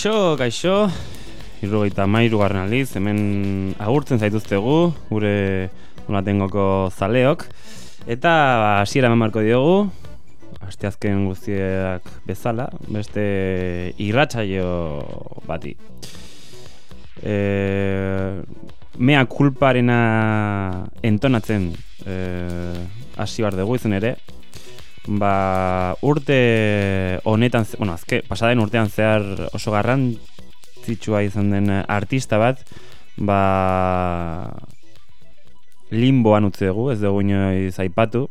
Kaixo, kaixo, irrogeita mairu garren aliz, hemen agurtzen zaituztegu, gure unatengoko zaleok, eta hasiera ba, marko diogu, asteazken guztiak bezala, beste irratsaio bati. E, mea kulparena entonatzen e, hasi bar dugu izan ere, ba, urte honetan, bueno, azke, pasaden urtean zehar oso garrantzitsua izan den artista bat, ba, limboan utzi dugu, ez dugu inoiz aipatu,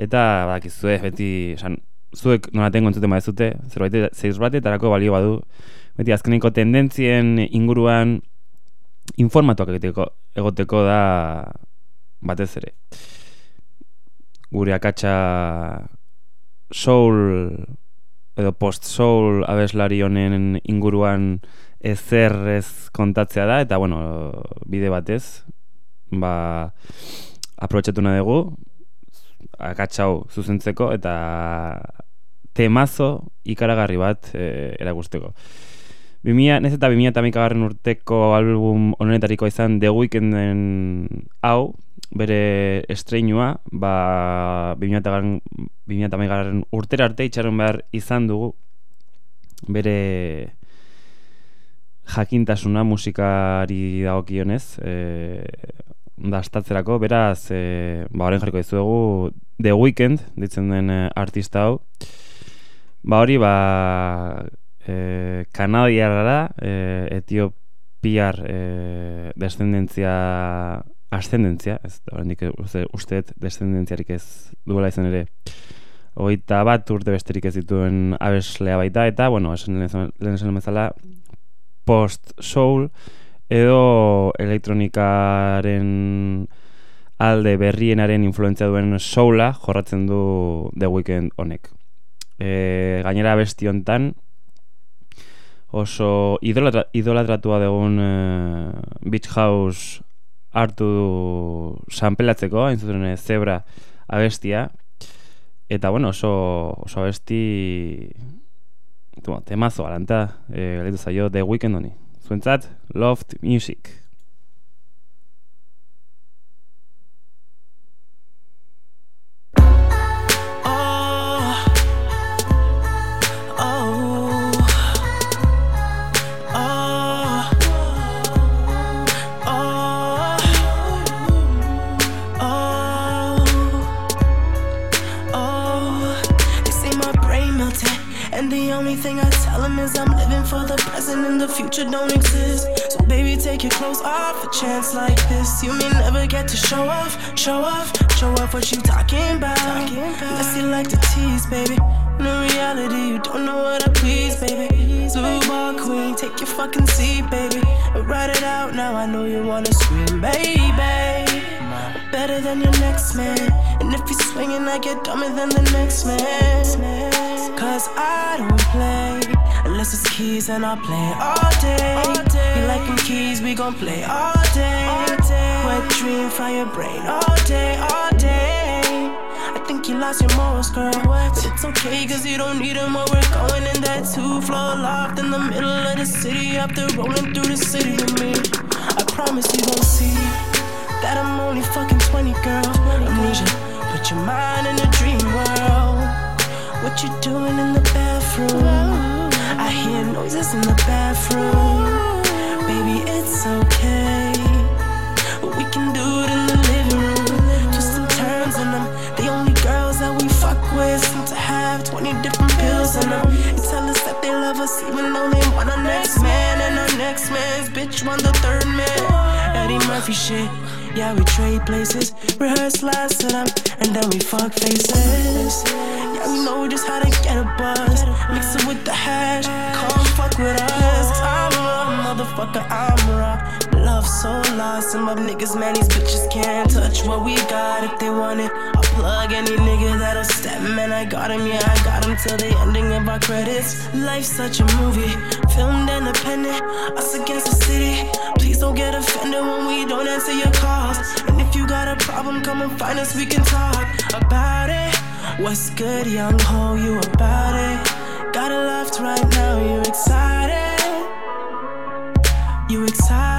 eta badakizue beti, esan, zuek noraten kontzuten badezute, zerbait, zerbait etarako balio badu, beti azkeneko tendentzien inguruan informatuak egoteko, egoteko da batez ere. Gure akatsa soul edo post soul abeslari honen inguruan ezer ez kontatzea da eta bueno, bide batez ba aprobetxatu nahi dugu akatsau zuzentzeko eta temazo ikaragarri bat e, erakusteko. 2000, nez eta 2000 urteko album honetariko izan The Weekenden hau, bere estreinua, ba, 2000 garren urtera arte itxaron behar izan dugu bere jakintasuna musikari dagokionez e, dastatzerako, beraz e, ba, horren jarriko dizuegu The Weeknd, ditzen den e, artista hau. Ba hori, ba e, kanadiarra e, etiopiar e, descendentzia ascendentzia, ez oraindik uste usteet descendentziarik ez duela izan ere. Hogeita bat urte besterik ez dituen abeslea baita eta bueno, esan lehen esan bezala post soul edo elektronikaren alde berrienaren influentzia duen soula jorratzen du The Weeknd honek. E, gainera besti hontan oso idolatra, idolatratua dugun e, Beach House hartu du sanpelatzeko, hain zuten eh, zebra abestia. Eta bueno, oso, oso abesti temazo alanta, e, galitu zaio The Weekend honi. Zuentzat, Loft Music. Chance like this, you may never get to show off, show off, show off what you talking about. Talking Unless you like to tease, baby. In reality, you don't know what I please, baby. Blue ball queen, take your fucking seat, baby. Write it out now. I know you wanna scream, baby. Better than your next man. And if you're swinging, I get dumber than the next man. Cause I don't play unless it's keys and I play. All day. Keys, we gon' play all day. all day. Wet dream from your brain all day, all day. I think you lost your morals, girl. But it's okay, cause you don't need them while we're going in that two floor loft in the middle of the city. After rolling through the city with me, I promise you gon' see that I'm only fucking 20, girl. Amnesia, put your mind in a dream world. What you doing in the bathroom? I hear noises in the bathroom. Even though they want our next man. And our next man's bitch want the third man. Eddie Murphy shit. Yeah, we trade places, rehearse last to them, and then we fuck faces. Yeah, we know we just how to get a buzz. Mix it with the hash, come fuck with us. I'm a motherfucker, I'm raw. Love so lost, some of niggas, man, these bitches can't touch what we got if they want it. I'll plug any nigga that'll step, man. I got him, yeah, I got him till the ending of our credits. Life's such a movie, filmed independent, us against the city. Please don't get offended when we don't answer your calls. And if you got a problem, come and find us, we can talk about it. What's good, young ho? You about it? Got a left right now, you excited? You excited?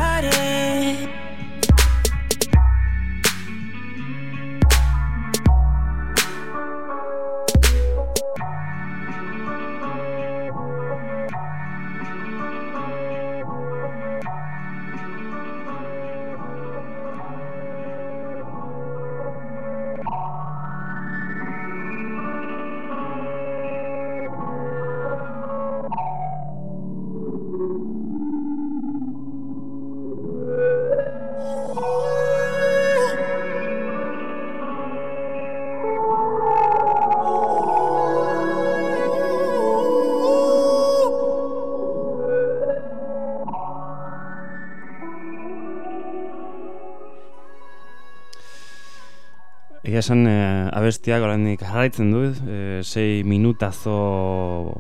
Egia esan e, abestiak oraindik jarraitzen du, e, sei minutazo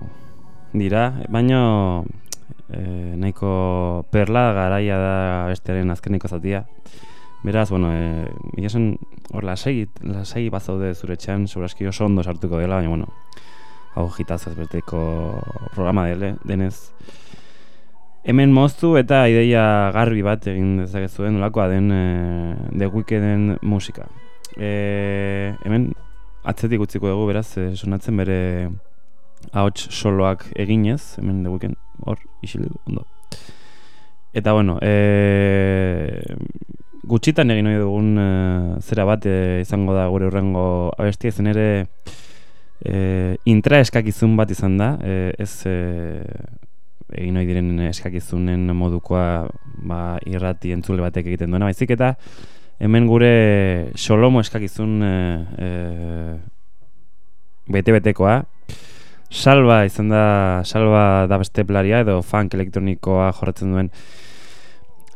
dira, baina e, nahiko perla garaia da abestiaren azkeniko zatia. Beraz, bueno, e, egia esan hor lasai, lasai bazaude zure txan, seguraski oso ondo sartuko dela, baina, bueno, hau jitaz ez programa dele, denez. Hemen moztu eta ideia garbi bat egin dezakezuen nolakoa den e, The Weekenden musika e, hemen atzetik utziko dugu beraz e, sonatzen bere ahots soloak eginez. Hemen deguken hor isilu ondo. Eta bueno e, gutxitan egin hori dugun e, zera bat e, izango da gure urrengo abestia zen ere e, intra eskakizun bat izan da. E, ez e, egin hori diren eskakizunen modukoa ba, irrati entzule batek egiten duena. Baizik eta hemen gure solomo eskakizun e, e, bete-betekoa. Salba izan da, salba da beste plaria edo funk elektronikoa jorratzen duen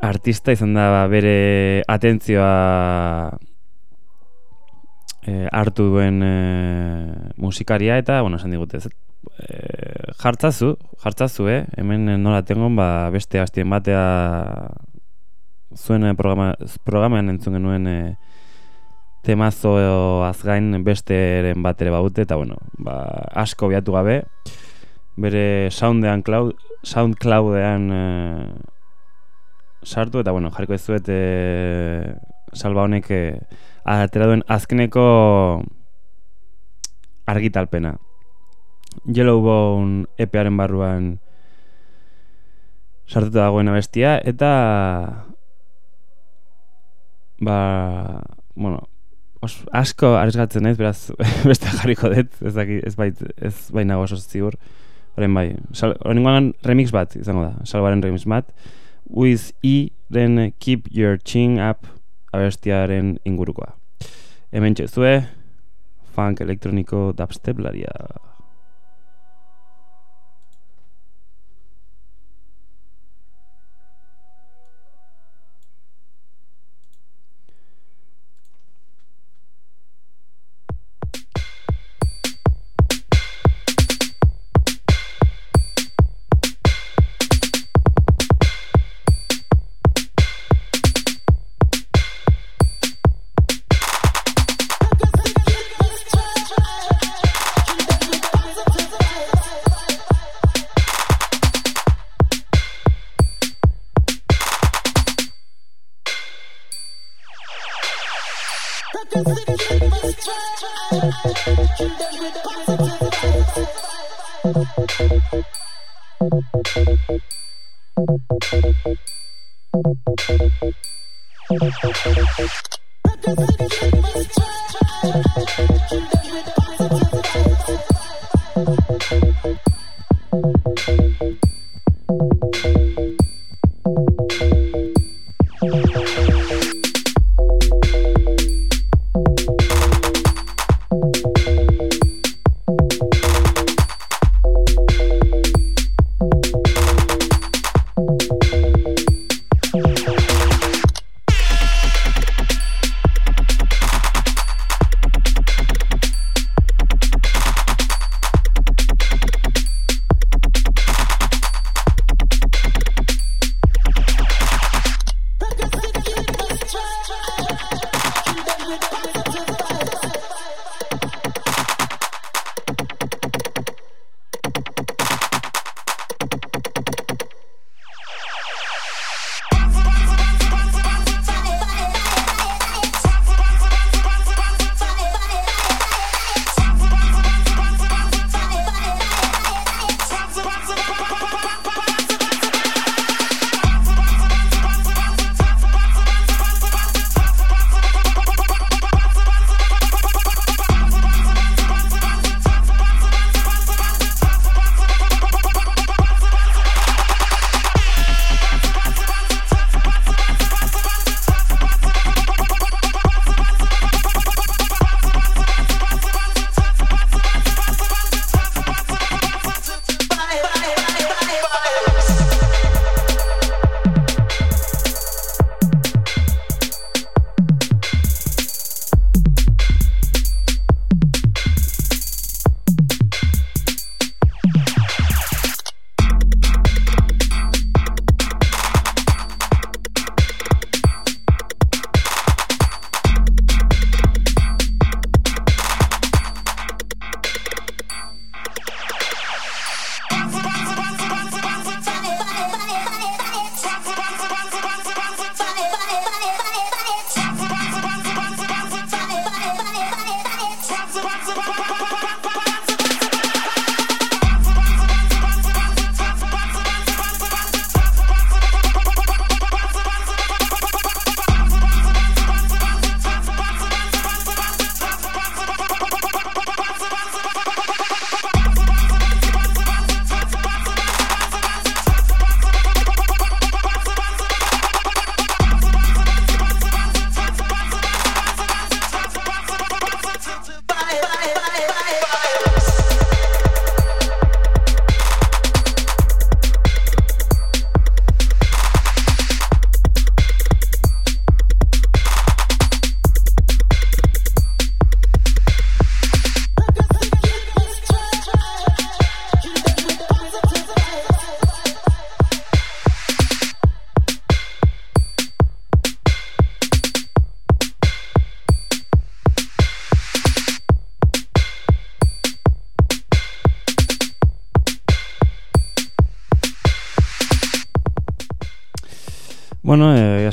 artista izan da bere atentzioa e, hartu duen e, musikaria eta, bueno, esan digute, ez, jartzazu, jartzazu, eh? hemen nola tengon ba, beste hastien batea zuen eh, programa, programean entzun genuen e, temazo azgain beste eren bat ere baute, eta bueno, ba, asko biatu gabe, bere soundean cloud, soundcloudean e, sartu, eta bueno, jarriko ez zuet e, salba honek e, atera duen azkeneko argitalpena. Yellowbone epearen barruan sartuta dagoen abestia, eta ba, bueno, os, asko aresgatzen naiz, beraz beste jarriko dut, ez daki, ez bait, ez baina oso ziur. Horren bai, horren remix bat izango da, salbaren remix bat. With E, den Keep Your Chin Up abestiaren ingurukoa. Hemen txezue, funk elektroniko dubstep laria.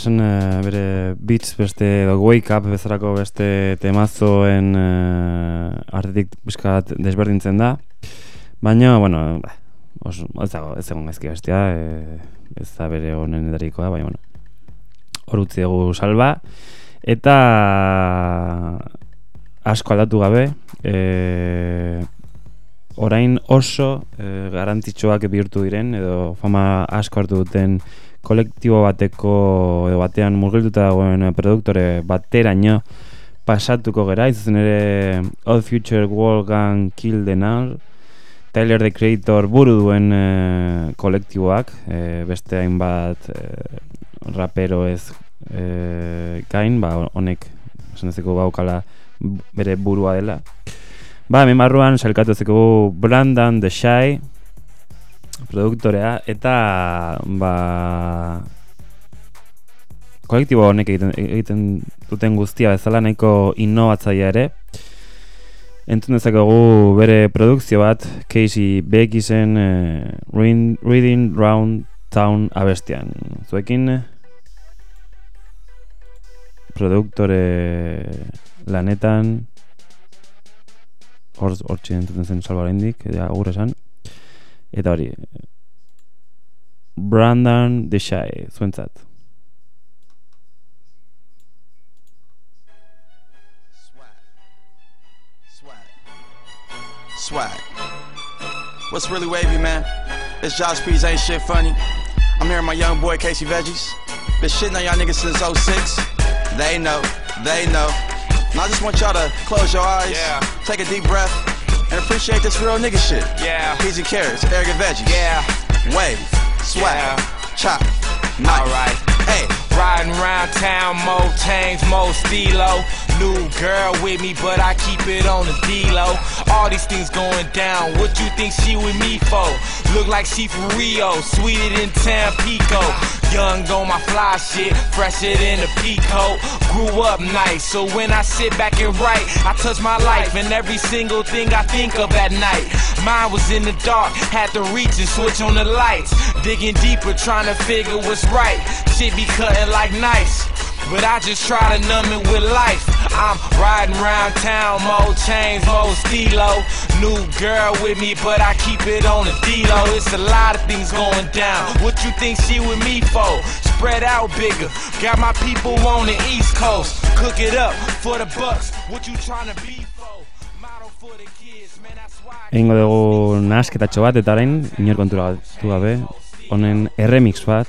Eh, esan eh, bere beats beste edo wake up bezalako beste temazoen eh, artetik bizkat desberdintzen da. Baina, bueno, ba, os, ez dago, ez egon gaizki bestia, eh, ez da bere honen edarikoa, baina, bueno, hor utzi dugu salba. Eta asko aldatu gabe, eh, orain oso e, garantitxoak bihurtu diren edo fama asko hartu duten kolektibo bateko edo batean murgilduta dagoen produktore bateraino pasatuko gera, izuzen ere Old Future Wolfgang Kill the Null Tyler the Creator buru duen e, kolektiboak e, beste hainbat e, rapero ez e, gain, ba, honek esan ezeko baukala bere burua dela. Ba, hemen barruan salkatu zeko Brandon The Shy produktorea eta ba kolektibo honek egiten, egiten duten guztia bezala nahiko innovatzaia ere entzun dezakegu bere produkzio bat Casey Beckisen uh, Reading Round Town abestian zuekin produktore lanetan hor hor entzuten zen eta agur esan. Eta hori, Brandon Deshae, zuentzat. Swag. What's really wavy, man? It's Josh Pease, ain't shit funny. I'm here with my young boy Casey Veggies. Been shitting on y'all niggas since 06. They know, they know. And I just want y'all to close your eyes, yeah. take a deep breath, and appreciate this real nigga shit. Yeah. Peasy carrots, arrogant veggies. Yeah. Wave, swag, Yeah. chop. Alright. Hey. Riding around town, more chains, more stilo. New girl with me, but I keep it on the D-Lo. All these things going down, what you think she with me for? Look like she from Rio, sweeter than Tampico. Young on my fly shit, fresher than a peacoat. Grew up nice, so when I sit back and write, I touch my life and every single thing I think of at night. Mine was in the dark, had to reach and switch on the lights. Digging deeper, trying to figure what's right. Shit be cutting like nice. But I just try to numb it with life. I'm riding around town, more chains, more stilo. New girl with me, but I keep it on the D-Lo. It's a lot of things going down. What you think she with me for? Spread out bigger. Got my people on the East Coast. Cook it up for the bucks. What you trying to be for? Model for the kids, man, that's why. Egingo dugu nahasketatxo bat eta orain inor kontura gabe honen erremix bat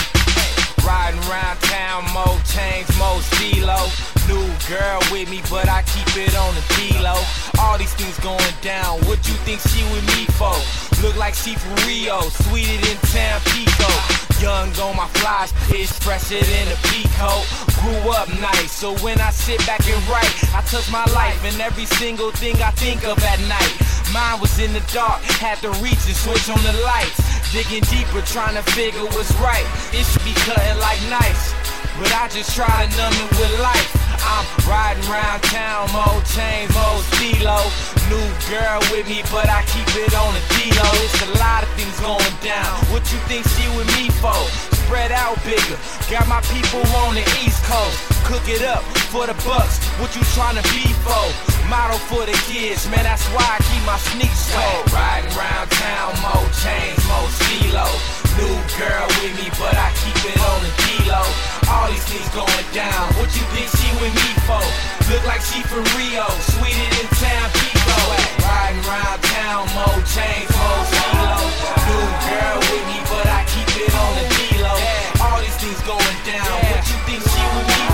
Riding around town, more chains, more stilo. New girl with me, but I keep it on the D-Lo. All these things going down, what you think she with me for? Look like she from Rio, sweeter than Tampico. Young on my fly, it's fresher than a peacoat. Grew up nice, so when I sit back and write, I touch my life and every single thing I think of at night. Mine was in the dark, had to reach and switch on the lights. Digging deeper, trying to figure what's right. It should be cutting like nice, but I just try to numb it with life. I'm riding around town, more chains, more stilo. New girl with me, but I keep it on the D-Lo. It's a lot of things going down. What you think she with me for? Spread out bigger. Got my people on the East Coast. Cook it up for the bucks. What you trying to be for? For the kids, man. That's why I keep my sneaks cold. Riding around town, more chains, more stilo. New girl with me, but I keep it on the D-Lo. All these things going down. What you think she with me for? Look like she from Rio, sweeter than Tampico. Riding around town, more chains, more stilo. New girl with me, but I keep it on the D-Lo. All these things going down. What you think she with me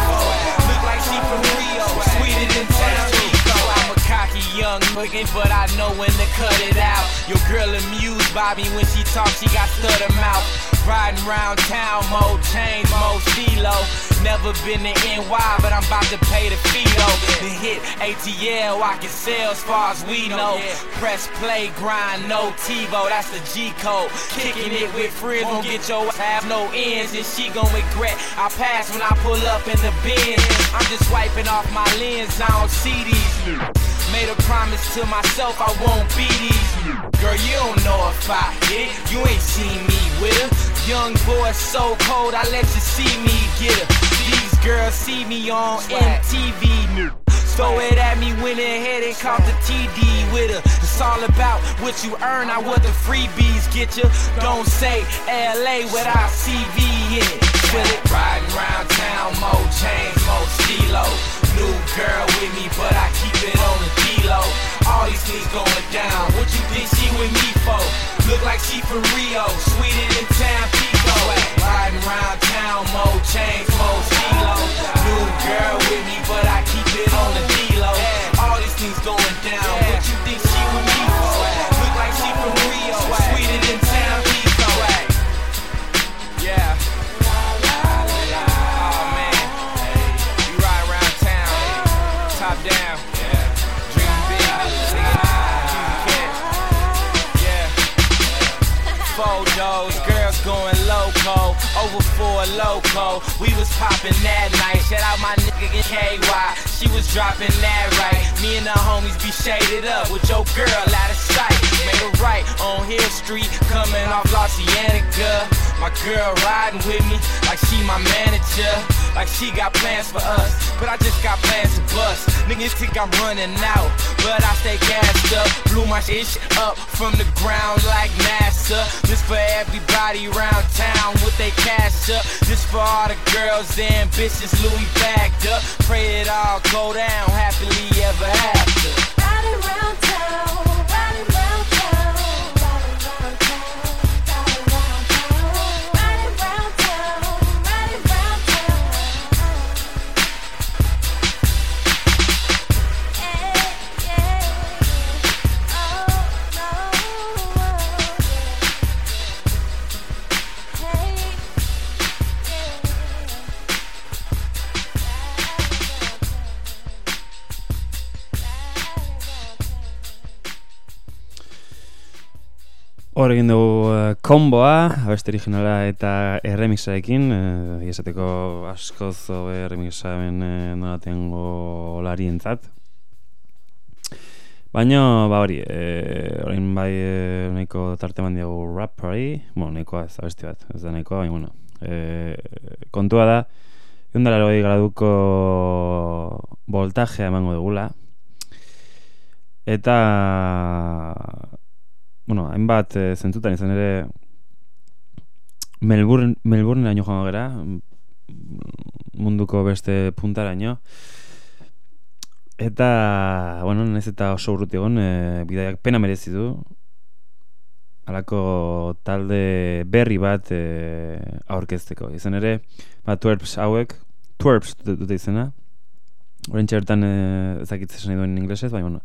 but I know when to cut it out. Your girl amused by me when she talks, she got stutter mouth. Riding around town, mo chains, mo stilo. Never been to NY, but I'm about to pay the fee though. The hit ATL, I can sell as far as we know. Press play, grind, no TiVo, that's the G code. Kicking it with friends, gon' get your have no ends, and she gon' regret. I pass when I pull up in the bin. I'm just wiping off my lens, I don't see these. Made a promise to myself I won't be these. Girl, you don't know if I hit. You ain't seen me with her. Young boy so cold, I let you see me get her. These girls see me on MTV. Throw it at me, went ahead and caught the TD with her. It's all about what you earn, I what the freebies get you. Don't say LA without CV in it. Feel it riding round town, more chains, more stilo. New girl with me, but I keep it on the D-Lo. All these things going down. What you think she with me for? Look like she from Rio, sweeter than Tampico. Riding round town, more chains, more stilo. New girl with me, but I keep it on the D-Lo. All these things going down. What you dropping that right. Me and the homies be shaded up with your girl My girl riding with me like she my manager, like she got plans for us, but I just got plans to bust. Niggas think I'm running out, but I stay gassed up. Blew my ish up from the ground like NASA. This for everybody around town with they cash up. This for all the girls and bitches Louis backed up. Pray it all go down happily ever after. Riding round Hor egin dugu uh, komboa, abeste originala eta erremixarekin, uh, esateko askoz hobe erremixaben uh, nolatengo olarientzat. Baina, ba hori, eh, orain bai eh, nahiko tarte eman diogu rapperi, bueno, nahikoa ez abesti bat, ez da nahikoa, baina, bueno, eh, kontua da, eundara hori graduko voltajea emango dugula, eta bueno, hainbat e, zentzutan izan ere Melbourne, Melbourneraino joango gera mm, munduko beste puntaraino. Eta bueno, naiz eta oso urruti egon e, bidaiak pena merezi du. Alako talde berri bat e, aurkezteko. Izan ere ba, twerps hauek twerps dute izena. Orain txertan e, ezakitzen nahi duen inglesez, baina bueno,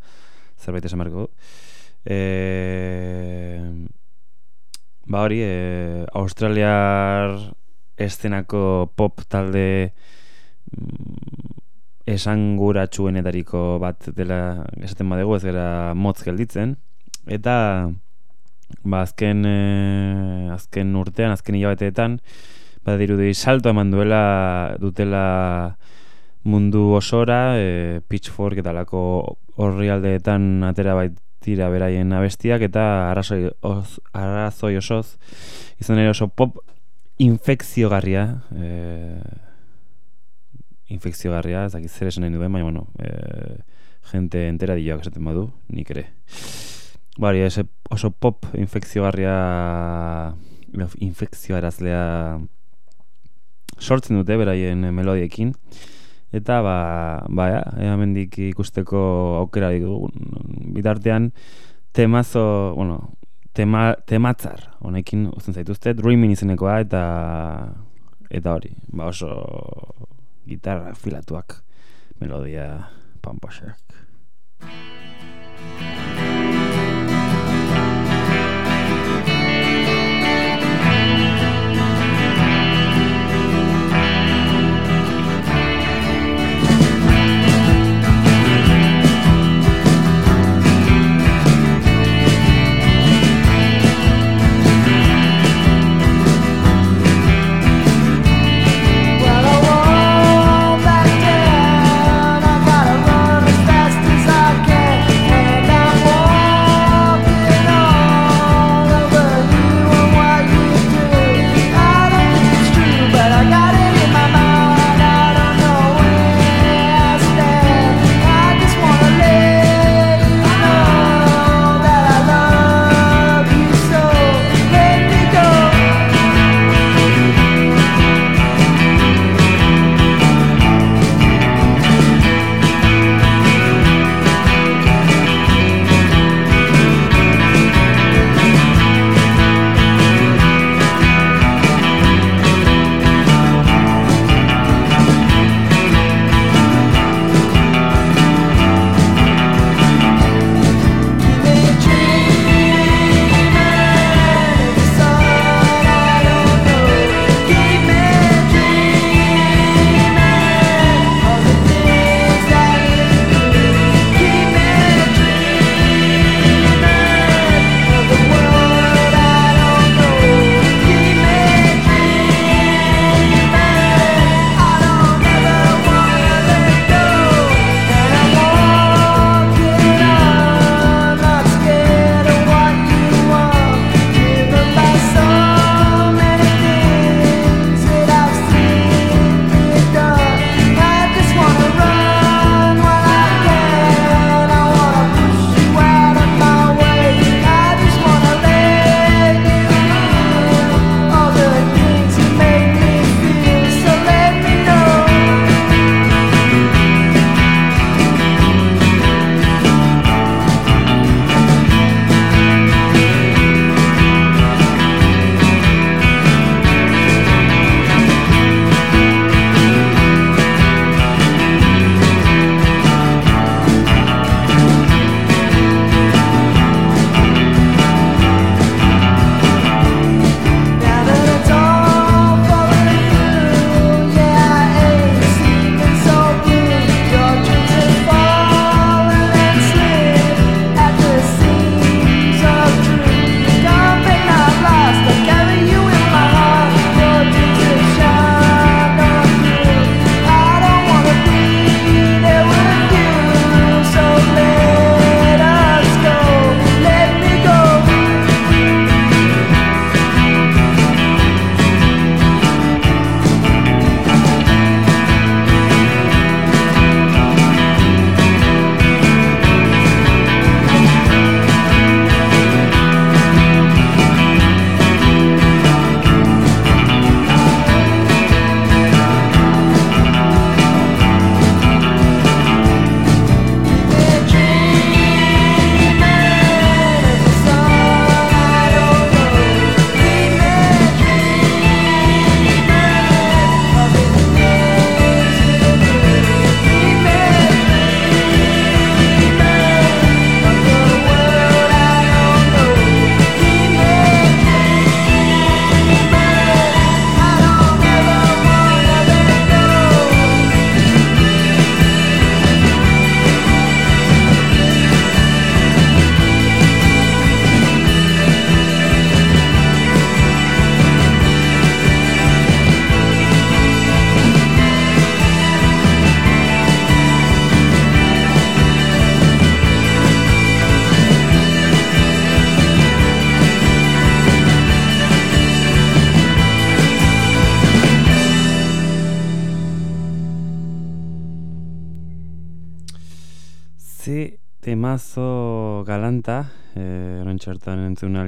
zerbait esan beharko du. E, ba hori, e, australiar estenako pop talde mm, esanguratsuenetariko bat dela esaten badegu ez gara motz gelditzen. Eta ba azken e, azken urtean, azken hilabeteetan badirudi salto eman duela dutela mundu osora e, pitchfork eta lako horri aldeetan atera baitira beraien abestiak eta arrazoi, oz, arrazoi osoz izan ere oso pop infekziogarria e, infekziogarria ez dakit zer esan nahi duen baina bueno e, gente entera dioak esaten badu nik ere. Bari, ese oso pop infekziogarria infekzioarazlea sortzen dute beraien melodiekin eta ba, ba ja, hemendik ikusteko aukera dugu bitartean temazo, bueno, tema, tematzar honekin uzten zaituzte, Dreaming izenekoa eta eta hori, ba oso gitarra filatuak melodia pamposak.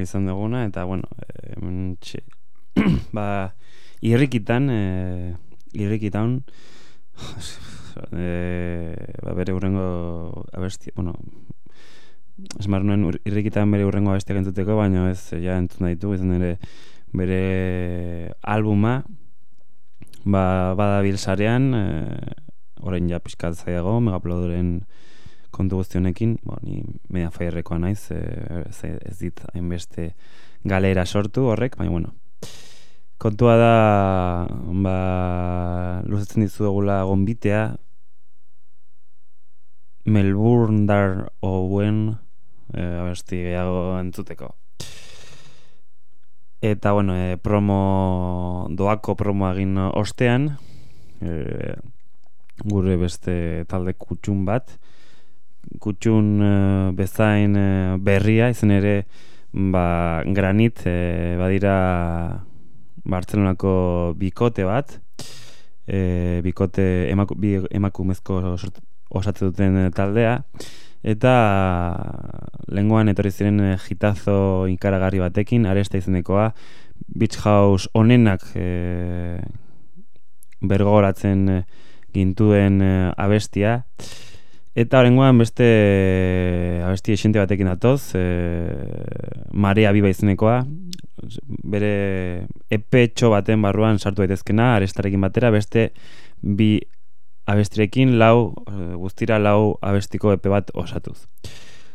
Izan duguna, eta bueno, txe, ba, irrikitan, eh, irrikitan, eh, ba, bere urrengo abesti, bueno, esmar nuen irrikitan bere urrengo abestiak entzuteko, baina ez, ja entzun ditu, izan ere bere albuma, ba, badabil sarean, eh, orain ja pixkat zaiago, megaplodoren kontu guzti honekin, bo, ni media faierrekoa naiz, ez, ez dit hainbeste galera sortu horrek, baina bueno. Kontua da, ba, luzatzen dizuegula gonbitea, Melbourne dar Owen e, abesti gehiago entzuteko. Eta, bueno, e, promo, doako promo egin ostean, e, gure beste talde kutxun bat, kutxun eh, bezain eh, berria, izan ere ba, granit eh, badira Bartzelonako bikote bat, eh, bikote emaku, bi emakumezko osatzen duten taldea, eta lenguan etorri ziren jitazo ikaragarri batekin, aresta izenekoa, Beach House onenak bergogoratzen eh, gintuen abestia, Eta horrengoan beste abesti esente batekin datoz, e, Marea Biba izenekoa, bere epetxo baten barruan sartu daitezkena, arestarekin batera, beste bi abestirekin lau, e, guztira lau abestiko epe bat osatuz.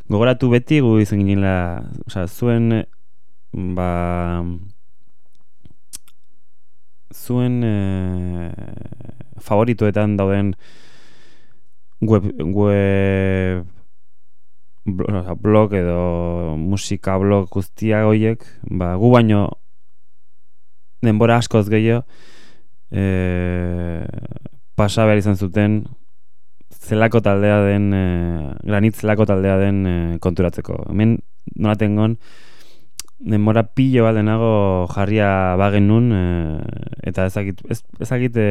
Gogoratu beti gu izan ginela, osea, zuen ba zuen e, favoritoetan dauden web, web blog edo musika blog guztiak horiek, ba, gu baino denbora askoz gehiago e, pasa behar izan zuten zelako taldea den, e, granit zelako taldea den e, konturatzeko. Hemen nolatengon denbora pilo bat denago jarria bagen nun e, eta ezakit, ez, ezakit e,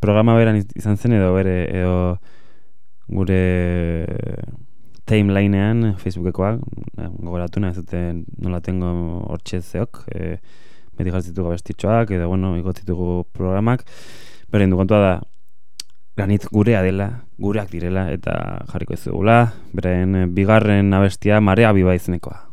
programa beran iz- izan zen edo bere edo gure timelinean Facebookekoak eh, gogoratu nahi zuten nola tengo hortxe zeok e, beti jartzitugu abestitxoak edo bueno, igotzitugu programak. Beren du kontua da granit gurea dela, gureak direla eta jarriko ez dugula. Beren eh, bigarren abestia marea biba izenekoa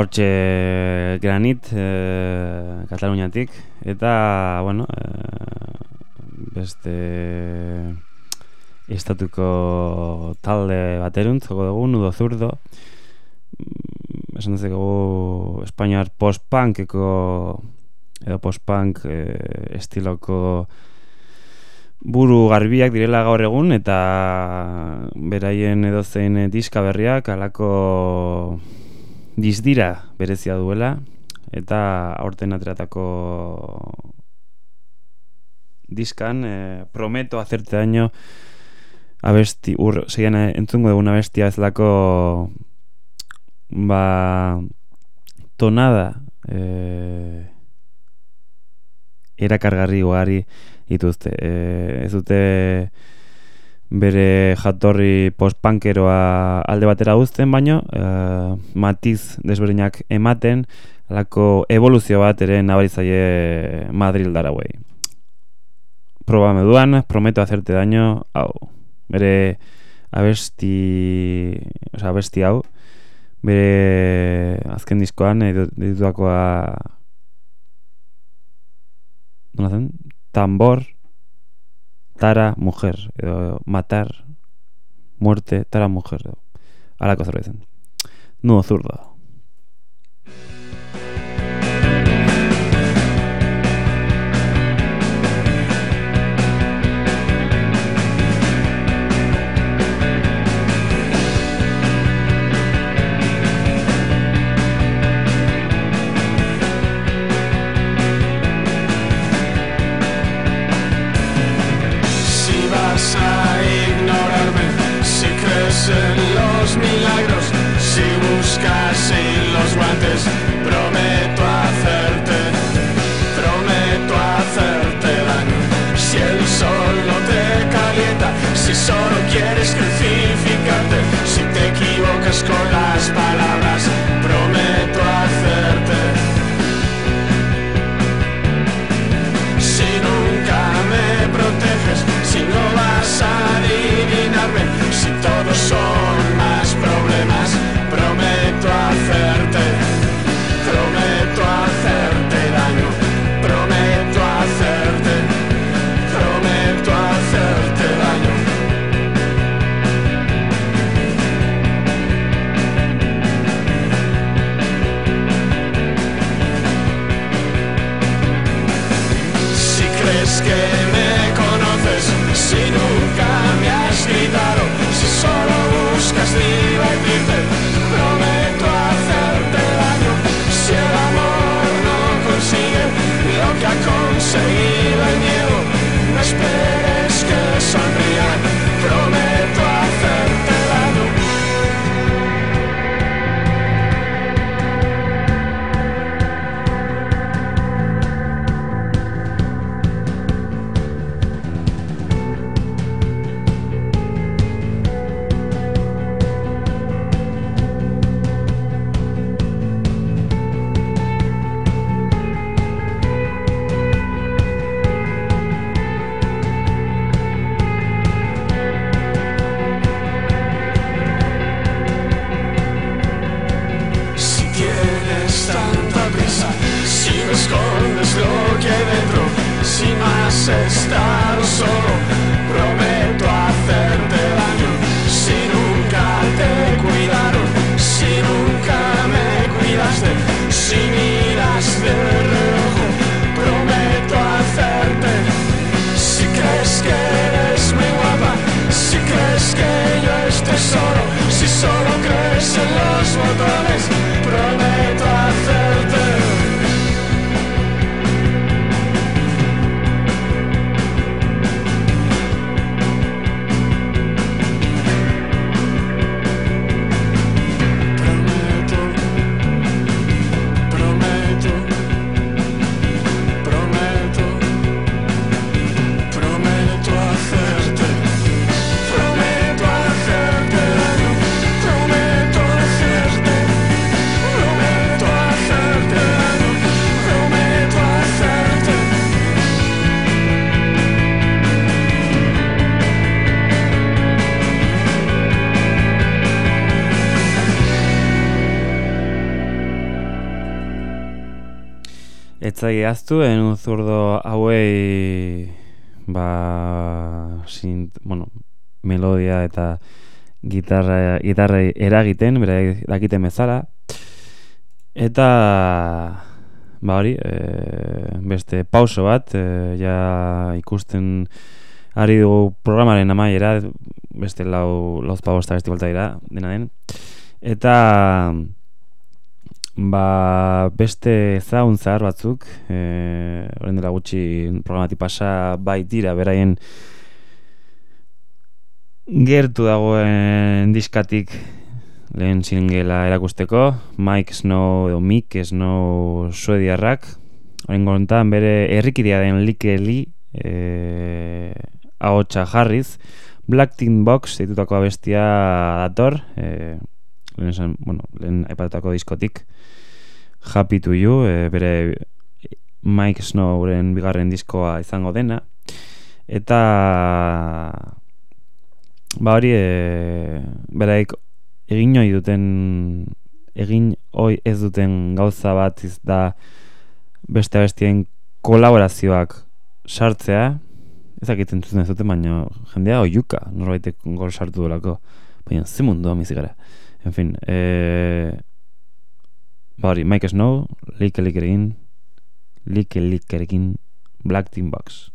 hortxe granit e, Kataluniatik. Eta bueno e, beste estatuko talde bateruntz joko dugu nudo zurdo. Mm, esan dezakegu Espainiar post-punkeko edo post-punk e, estiloko buru garbiak direla gaur egun eta beraien edozein diska berriak alako dizdira berezia duela eta aurten ateratako diskan e, prometo hacerte daño. Abesti, ur, zeian entzungo dugun abestia bezalako ba tonada e, erakargarri ugari dituzte. E, ez dute bere jatorri postpankeroa alde batera guzten baino e, matiz desberdinak ematen alako evoluzio bat ere nabaritzaile Madrid darauei proba meduan, prometo hacerte daño hau, bere abesti o sea, abesti hau bere azken diskoan edituakoa nola zen? tambor tara mujer matar muerte tara mujer edo alako zerbait zen nudo zurdo Etzai aztu, en zurdo hauei ba, sint, bueno, melodia eta gitarra, gitarra eragiten, bera dakiten bezala. Eta ba hori, e, beste pauso bat, e, ja ikusten ari dugu programaren amaiera, beste lau, lauz pagosta beste volta dira, dena den. Eta ba, beste zaun zahar batzuk, e, orain dela gutxi programati pasa bai dira, beraien gertu dagoen diskatik lehen singela erakusteko, Mike Snow edo Mike Snow suediarrak, orain gontan bere errikidia den Like Lee, e, ahotsa jarriz, Black Tin Box ditutako abestia dator, e, lehen, bueno, lehen aipatutako diskotik, Happy to You, e, bere Mike Snowren bigarren diskoa izango dena, eta ba hori e, beraik egin ohi duten egin oi ez duten gauza bat iz da beste abestien kolaborazioak sartzea. Ezakiten zuzen ez duten baina jendea oiuka norbaitek gol sartu dolako baina ze mundua bizi gara. En fin e, ba hori Mike Snow Like Likerekin Like Likerekin Black Team Box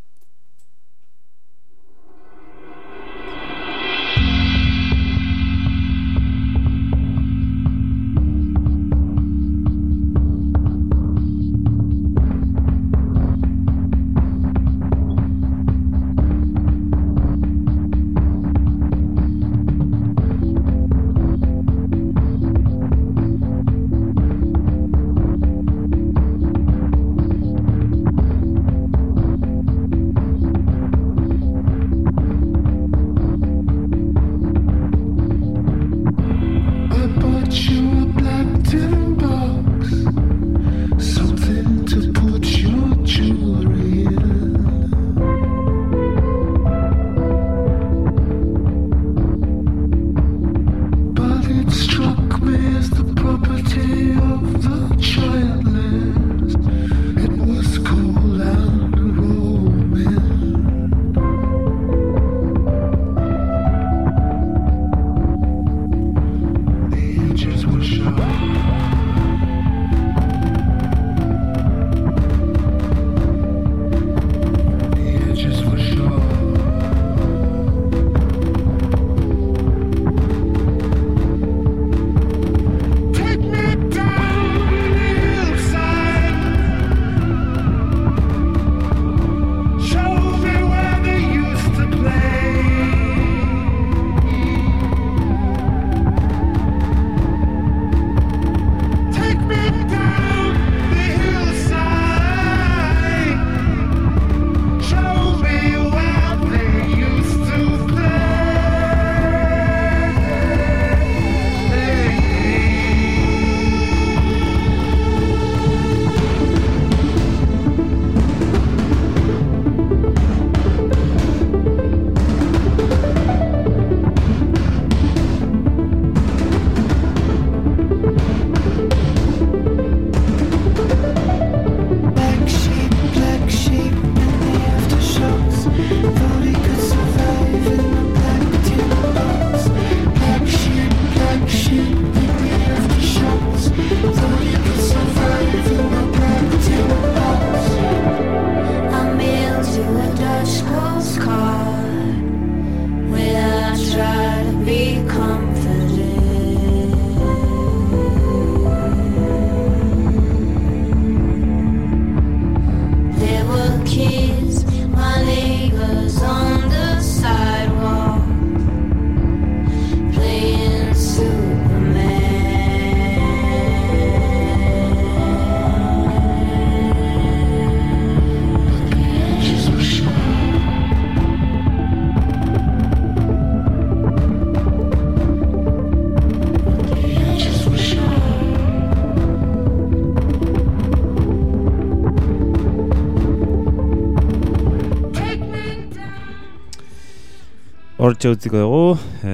Hortxe utziko dugu, e,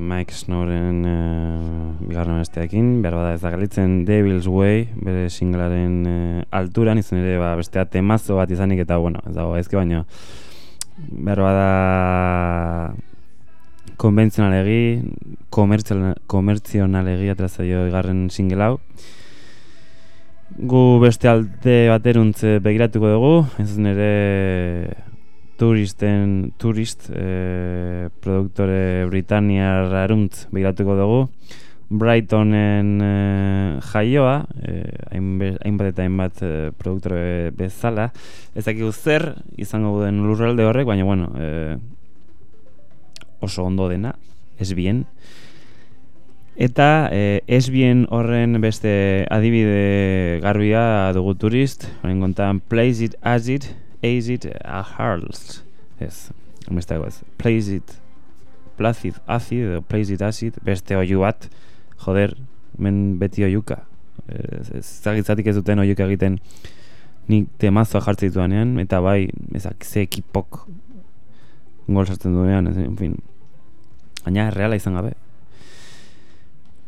Mike Snoren uh, bigarren besteakin, behar bada ez da galitzen Devil's Way, bere singlaren uh, alturan, izan ere ba, bestea temazo bat izanik eta bueno, ez dago ezke baino behar bada konbentzionalegi, komertzionalegi atrazaio igarren single hau. Gu beste alde bateruntz begiratuko dugu, ez ere turisten, turist, e, produktore Britaniar aruntz begiratuko dugu. Brightonen e, jaioa, e, hainbe- hainbat eta hainbat e, produktore bezala, ez dakigu zer izango den lurralde horrek, baina bueno, e, oso ondo dena, ez bien. Eta eh, ez bien horren beste adibide garbia dugu turist, horren kontan Place it, as it, as it, a hearts. Ez, beste dago ez. It, placid, acid, edo it, acid, beste oiu bat, joder, men beti oiuka. Ez, zagitzatik ez duten oiuka egiten nik temazoa jartzen dituanean, eta bai, ezak, ze ekipok gol sartzen duenean, ez, en fin. Baina reala izan gabe.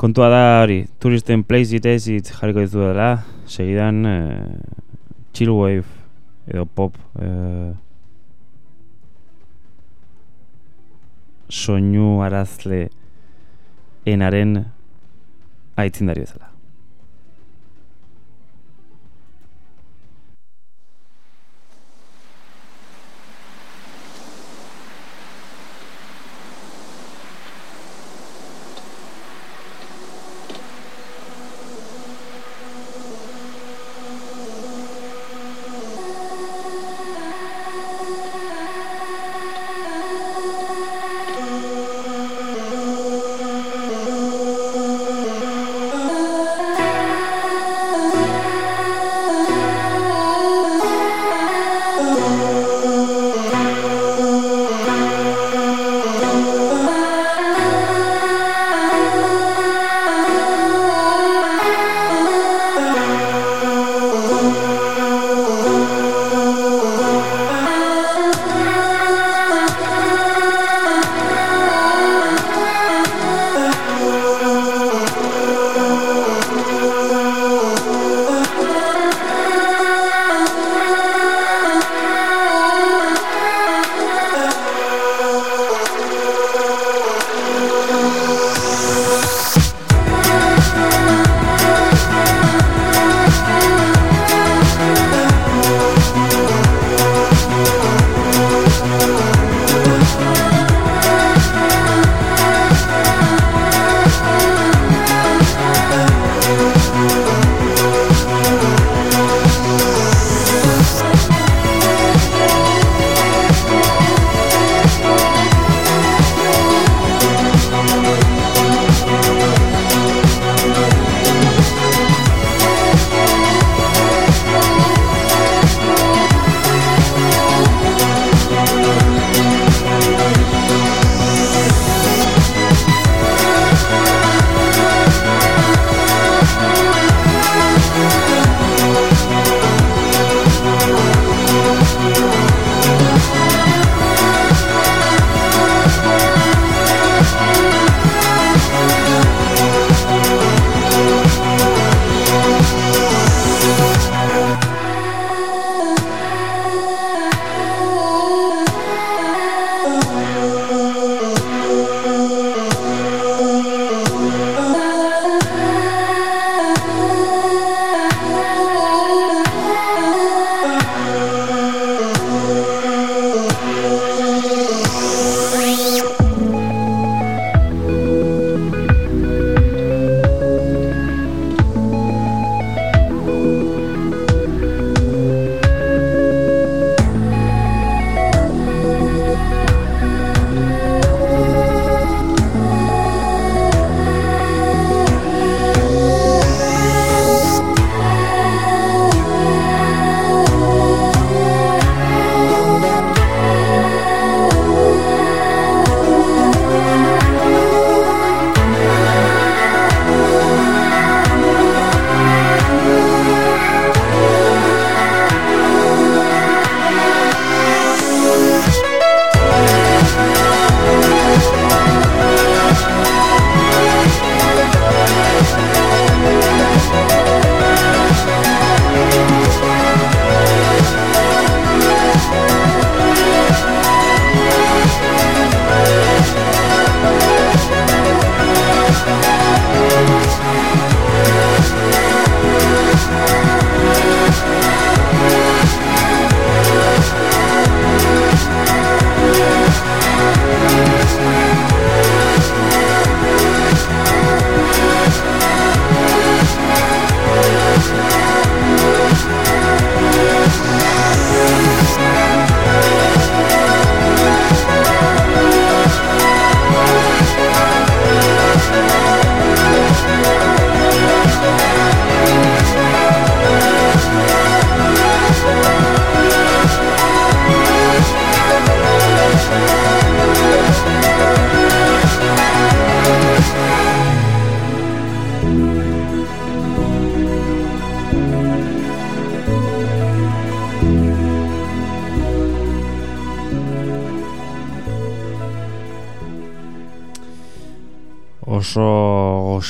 Kontua da hori, turisten place it it jarriko ditu dela, segidan eh, chill wave edo pop eh, soinu arazle enaren aitzindari bezala.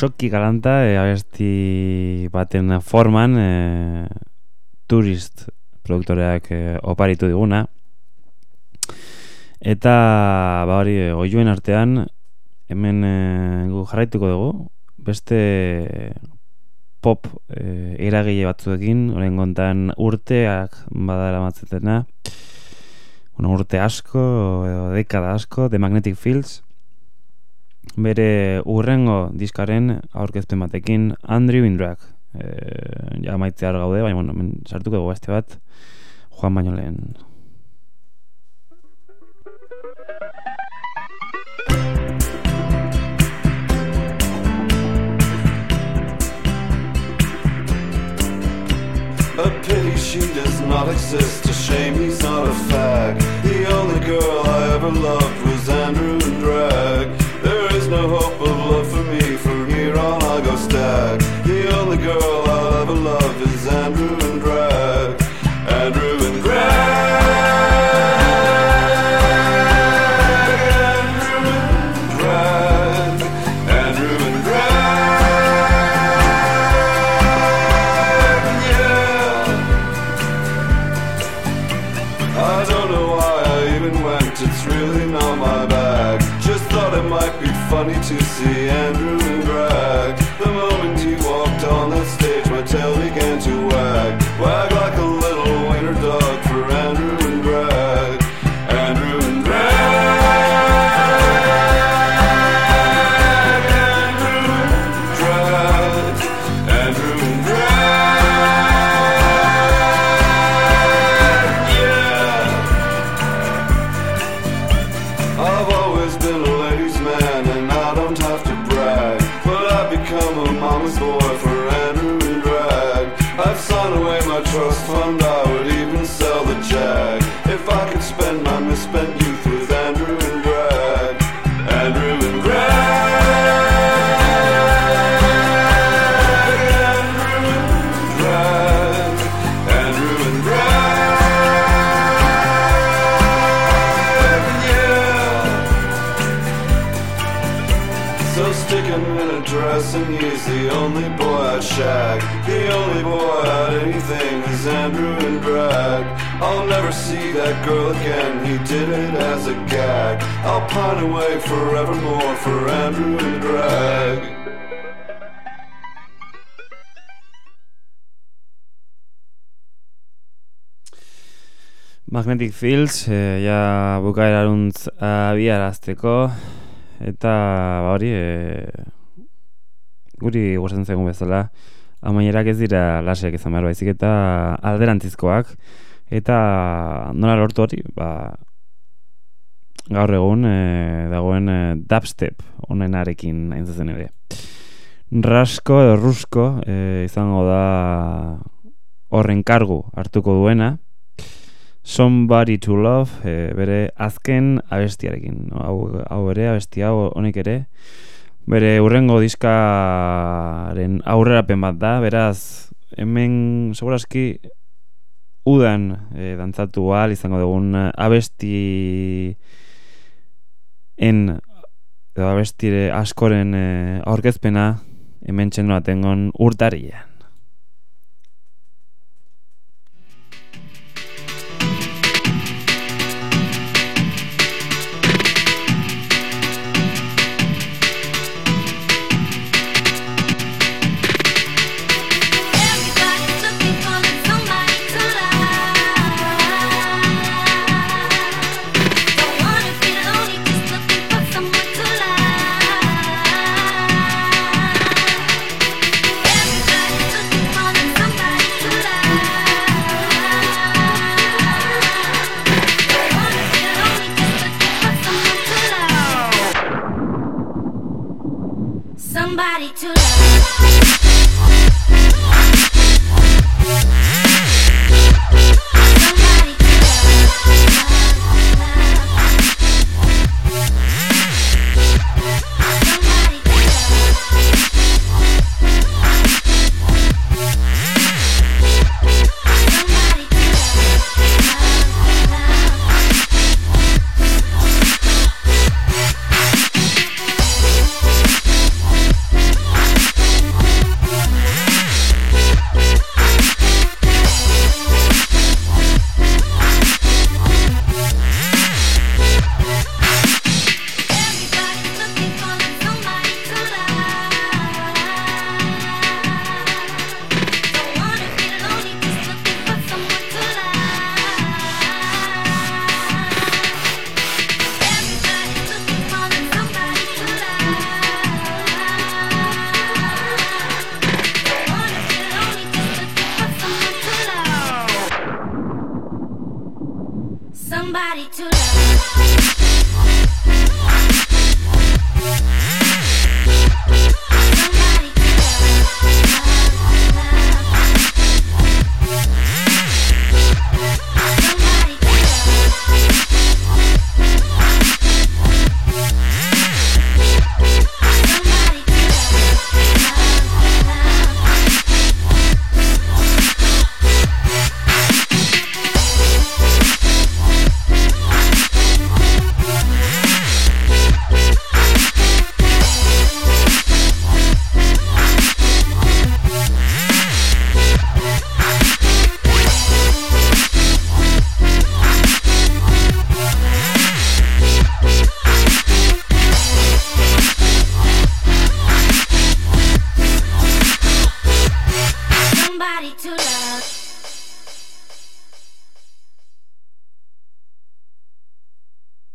Osoki galanta e, abesti baten forman e, turist produktoreak e, oparitu diguna. Eta ba hori oiuen artean hemen e, gu jarraituko dugu beste pop e, eragile batzuekin orain kontan urteak badara matzetena. Bueno, urte asko edo dekada asko The Magnetic Fields bere urrengo diskaren aurkezpen batekin Andrew Indrak e, ja maitzear gaude baina bueno, sartuko dugu beste bat Juan baino lehen A pity she does not exist. A shame he's not a fag. The only girl I ever loved was Andrew and Drag. Fields e, ja bukaeraruntz abiarazteko. Eta ba hori e, guri gustatzen zaigun bezala. Amaierak ez dira lasek izan behar baizik eta alderantzizkoak eta nola lortu hori? Ba, gaur egun e, dagoen e, dubstep onenarekin hain zuzen ere. Rasko edo rusko e, izango da horren kargu hartuko duena Somebody to Love e, bere azken abestiarekin. Hau, hau ere, abesti hau honek ere. Bere urrengo diskaren aurrerapen bat da. Beraz hemen segurazki udan e, dantzatu ahal izango dugun abesti en edo abestire askoren e, aurkezpena hemen batengon urtarian